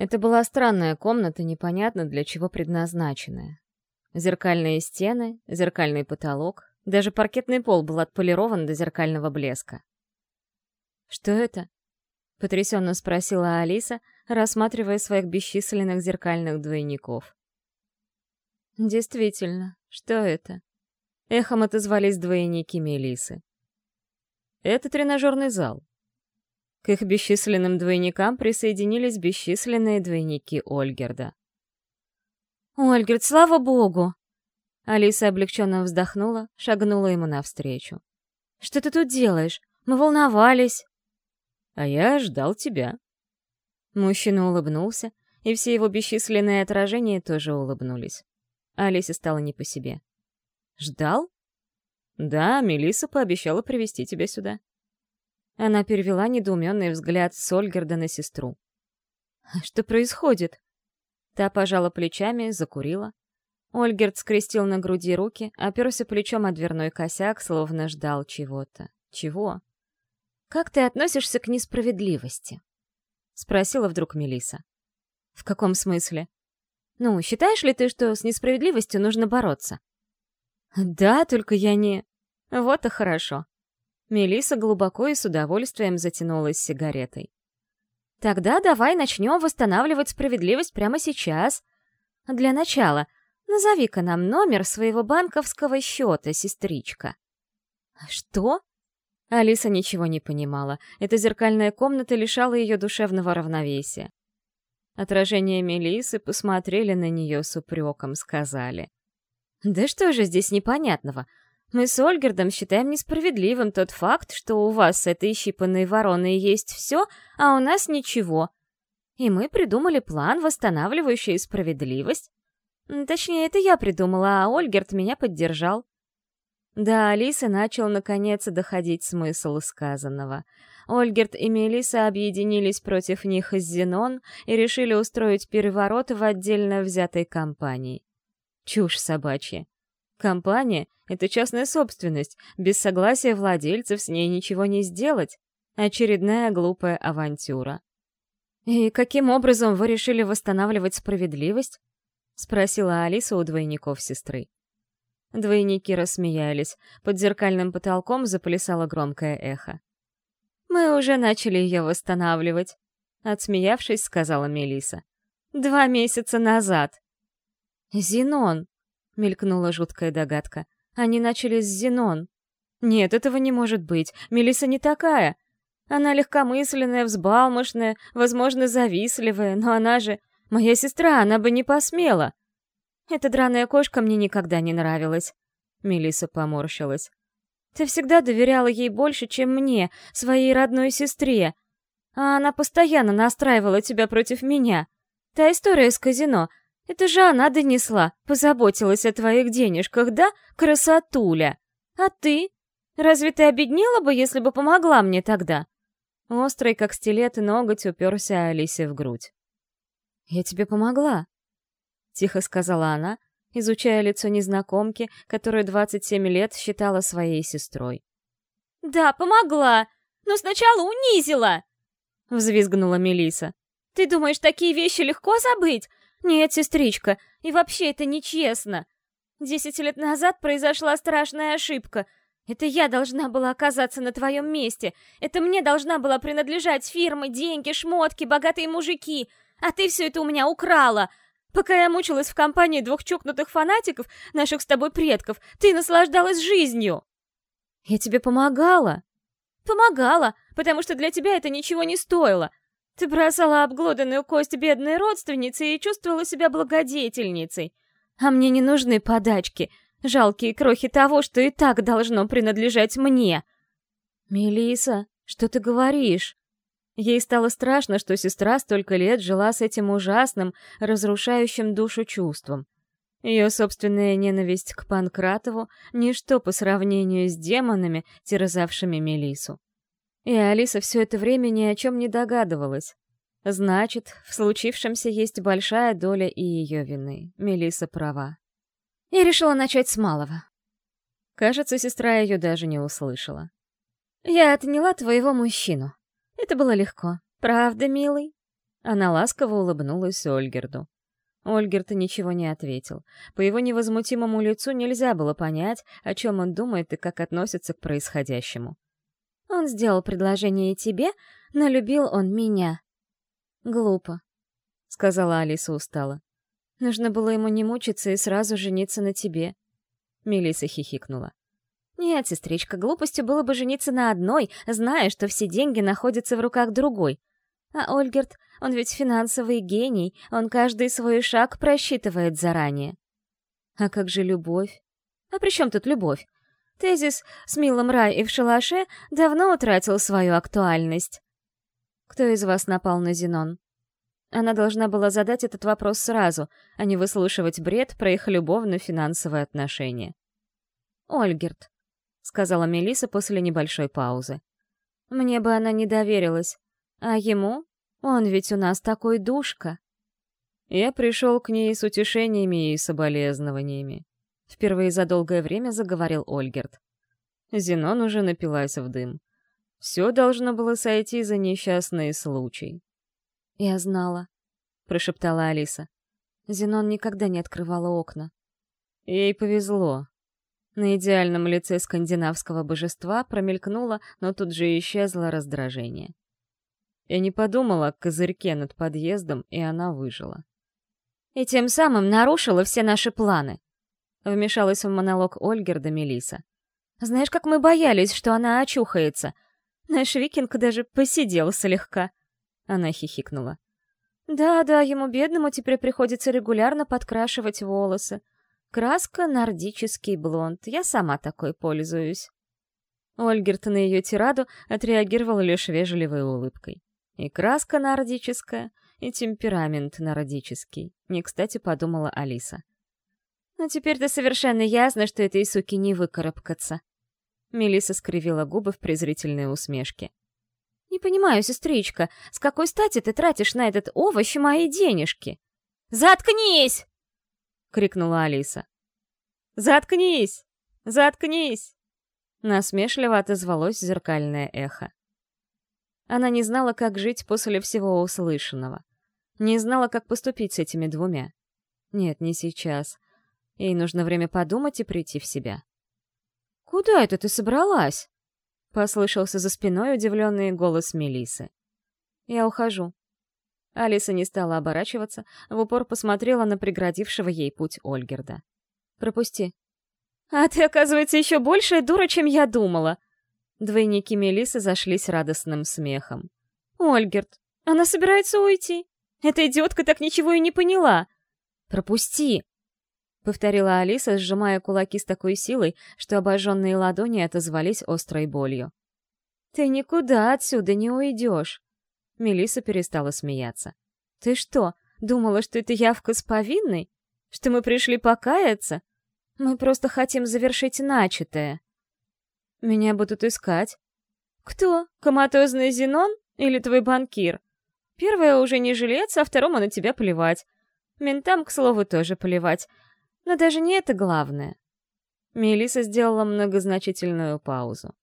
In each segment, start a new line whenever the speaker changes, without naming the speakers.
Это была странная комната, непонятно для чего предназначенная. Зеркальные стены, зеркальный потолок, даже паркетный пол был отполирован до зеркального блеска. «Что это?» — потрясенно спросила Алиса, рассматривая своих бесчисленных зеркальных двойников. «Действительно, что это?» Эхом отозвались двойники Мелисы. «Это тренажерный зал». К их бесчисленным двойникам присоединились бесчисленные двойники Ольгерда. «Ольгерд, слава богу!» Алиса облегченно вздохнула, шагнула ему навстречу. «Что ты тут делаешь? Мы волновались!»
«А я ждал тебя».
Мужчина улыбнулся, и все его бесчисленные отражения тоже улыбнулись. Алисе стало не по себе. «Ждал?» «Да, Мелисса пообещала привести тебя сюда». Она перевела недоуменный взгляд с Ольгерда на сестру. «Что происходит?» Та пожала плечами, закурила. Ольгерд скрестил на груди руки, оперся плечом о дверной косяк, словно ждал чего-то. Чего? «Как ты относишься к несправедливости?» — спросила вдруг Мелиса. «В каком смысле?» «Ну, считаешь ли ты, что с несправедливостью нужно бороться?» «Да, только я не...» «Вот и хорошо». Мелиса глубоко и с удовольствием затянулась сигаретой. Тогда давай начнем восстанавливать справедливость прямо сейчас. Для начала, назови-ка нам номер своего банковского счета, сестричка. Что? Алиса ничего не понимала. Эта зеркальная комната лишала ее душевного равновесия. Отражение Мелисы посмотрели на нее с упреком, сказали. «Да что же здесь непонятного? Мы с Ольгердом считаем несправедливым тот факт, что у вас с этой щипанной вороной есть все, а у нас ничего. И мы придумали план, восстанавливающий справедливость. Точнее, это я придумала, а Ольгерд меня поддержал. Да, Алиса начал наконец доходить смысл сказанного. Ольгерт и Мелиса объединились против них из Зенон и решили устроить переворот в отдельно взятой компании. Чушь собачья. Компания — это частная собственность, без согласия владельцев с ней ничего не сделать. Очередная глупая авантюра. «И каким образом вы решили восстанавливать справедливость?» — спросила Алиса у двойников сестры. Двойники рассмеялись. Под зеркальным потолком заплясало громкое эхо. «Мы уже начали ее восстанавливать», — отсмеявшись, сказала Мелиса. «Два месяца назад». «Зенон», — мелькнула жуткая догадка. «Они начали с Зенон». «Нет, этого не может быть. Мелиса не такая. Она легкомысленная, взбалмошная, возможно, завистливая, но она же... Моя сестра, она бы не посмела». «Эта драная кошка мне никогда не нравилась». Мелиса поморщилась. «Ты всегда доверяла ей больше, чем мне, своей родной сестре. А она постоянно настраивала тебя против меня. Та история с казино — это же она донесла, позаботилась о твоих денежках, да, красотуля? А ты? Разве ты обеднела бы, если бы помогла мне тогда?» Острый, как стилет, ноготь уперся Алисе в грудь. «Я тебе помогла», — тихо сказала она, изучая лицо незнакомки, которую 27 лет считала своей сестрой. «Да, помогла, но сначала унизила!» — взвизгнула Мелиса. «Ты думаешь, такие вещи легко забыть? «Нет, сестричка, и вообще это нечестно. Десять лет назад произошла страшная ошибка. Это я должна была оказаться на твоем месте. Это мне должна была принадлежать фирмы, деньги, шмотки, богатые мужики. А ты все это у меня украла. Пока я мучилась в компании двух чокнутых фанатиков, наших с тобой предков, ты наслаждалась жизнью». «Я тебе помогала?» «Помогала, потому что для тебя это ничего не стоило. Ты бросала обглоданную кость бедной родственницы и чувствовала себя благодетельницей. А мне не нужны подачки, жалкие крохи того, что и так должно принадлежать мне. Мелиса, что ты говоришь? Ей стало страшно, что сестра столько лет жила с этим ужасным, разрушающим душу чувством. Ее собственная ненависть к Панкратову — ничто по сравнению с демонами, терзавшими Мелису. И Алиса все это время ни о чем не догадывалась. Значит, в случившемся есть большая доля и ее вины. Мелиса права. Я решила начать с малого. Кажется, сестра ее даже не услышала. Я отняла твоего мужчину. Это было легко. Правда, милый? Она ласково улыбнулась Ольгерду. Ольгерт ничего не ответил. По его невозмутимому лицу нельзя было понять, о чем он думает и как относится к происходящему. «Он сделал предложение тебе, но любил он меня». «Глупо», — сказала Алиса устало. «Нужно было ему не мучиться и сразу жениться на тебе». Мелисса хихикнула. «Нет, сестричка, глупостью было бы жениться на одной, зная, что все деньги находятся в руках другой. А Ольгерт, он ведь финансовый гений, он каждый свой шаг просчитывает заранее. А как же любовь? А при чем тут любовь? Тезис с милым рай и в шалаше давно утратил свою актуальность. Кто из вас напал на Зенон? Она должна была задать этот вопрос сразу, а не выслушивать бред про их любовно-финансовые отношения. «Ольгерт», — сказала Мелиса после небольшой паузы. «Мне бы она не доверилась. А ему? Он ведь у нас такой душка.
Я пришел к ней с утешениями и соболезнованиями. Впервые за долгое время заговорил Ольгерт. Зенон уже напилась в дым. Все должно было сойти за несчастный случай.
«Я знала», — прошептала Алиса. Зенон никогда не открывала окна.
Ей повезло. На идеальном лице скандинавского божества промелькнуло, но тут же исчезло раздражение. Я не подумала о козырьке над подъездом, и она выжила.
«И тем самым нарушила все наши планы», — вмешалась в монолог Ольгерда Мелиса. «Знаешь, как мы боялись, что она очухается. Наш викинг даже посидел слегка». Она хихикнула. «Да-да, ему бедному теперь приходится регулярно подкрашивать волосы. Краска — нордический блонд, я сама такой пользуюсь». Ольгерт на ее тираду отреагировал лишь вежливой улыбкой. И краска нордическая, и темперамент нордический. Не кстати подумала Алиса. «Но теперь-то совершенно ясно, что этой суки не выкарабкаться». Мелиса скривила губы в презрительной усмешке. «Не понимаю, сестричка, с какой стати ты тратишь на этот овощ мои денежки?» «Заткнись!» — крикнула Алиса.
«Заткнись! Заткнись!» Насмешливо отозвалось зеркальное эхо.
Она не знала, как жить после всего услышанного. Не знала, как поступить с этими двумя. Нет, не сейчас. Ей нужно время подумать и прийти в себя. «Куда это ты собралась?» — послышался за спиной удивленный голос Мелисы. «Я ухожу». Алиса не стала оборачиваться, в упор посмотрела на преградившего ей путь Ольгерда. «Пропусти». «А ты, оказывается, еще большая дура, чем я думала!» Двойники Мелисы зашлись радостным смехом. «Ольгерт, она собирается уйти. Эта идиотка так ничего и не поняла. Пропусти!» — повторила Алиса, сжимая кулаки с такой силой, что обожженные ладони отозвались острой болью. «Ты никуда отсюда не уйдешь!» Мелиса перестала смеяться. «Ты что, думала, что это явка с повинной? Что мы пришли покаяться? Мы просто хотим завершить начатое!» Меня будут искать. Кто? Коматозный Зенон или твой банкир? Первое уже не жилец, а второму на тебя плевать. Ментам, к слову, тоже плевать. Но даже не это главное. Мелиса сделала многозначительную паузу.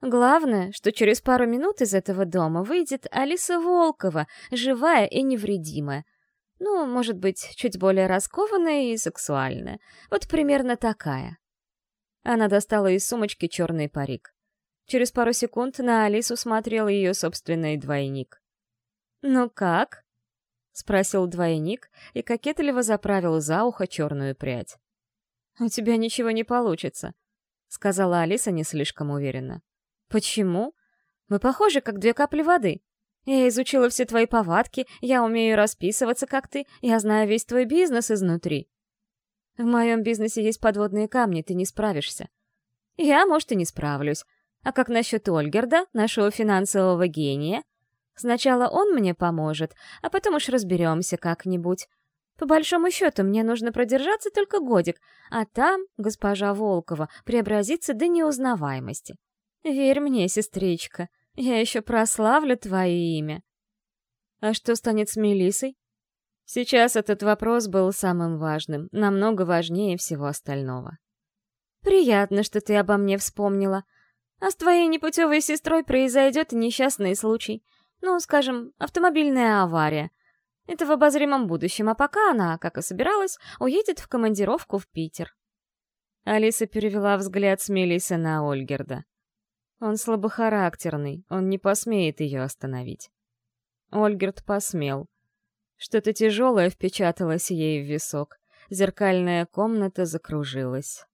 Главное, что через пару минут из этого дома выйдет Алиса Волкова, живая и невредимая. Ну, может быть, чуть более раскованная и сексуальная. Вот примерно такая. Она достала из сумочки черный парик. Через пару секунд на Алису смотрел ее собственный двойник. «Ну как?» — спросил двойник и кокетливо заправил за ухо черную прядь. «У тебя ничего не получится», — сказала Алиса не слишком уверенно. «Почему? Мы похожи, как две капли воды. Я изучила все твои повадки, я умею расписываться, как ты, я знаю весь твой бизнес изнутри. В моем бизнесе есть подводные камни, ты не справишься. Я, может, и не справлюсь. А как насчет Ольгерда, нашего финансового гения? Сначала он мне поможет, а потом уж разберемся как-нибудь. По большому счету, мне нужно продержаться только годик, а там госпожа Волкова преобразится до неузнаваемости. Верь мне, сестричка, я еще прославлю твое имя. А что станет с Мелисой? Сейчас этот вопрос был самым важным, намного важнее всего остального. «Приятно, что ты обо мне вспомнила. А с твоей непутевой сестрой произойдет несчастный случай. Ну, скажем, автомобильная авария. Это в обозримом будущем, а пока она, как и собиралась, уедет в командировку в Питер.
Алиса перевела взгляд с Мелисы на Ольгерда. Он слабохарактерный, он не посмеет ее остановить. Ольгерд посмел. Что-то тяжелое впечаталось ей в висок. Зеркальная комната закружилась.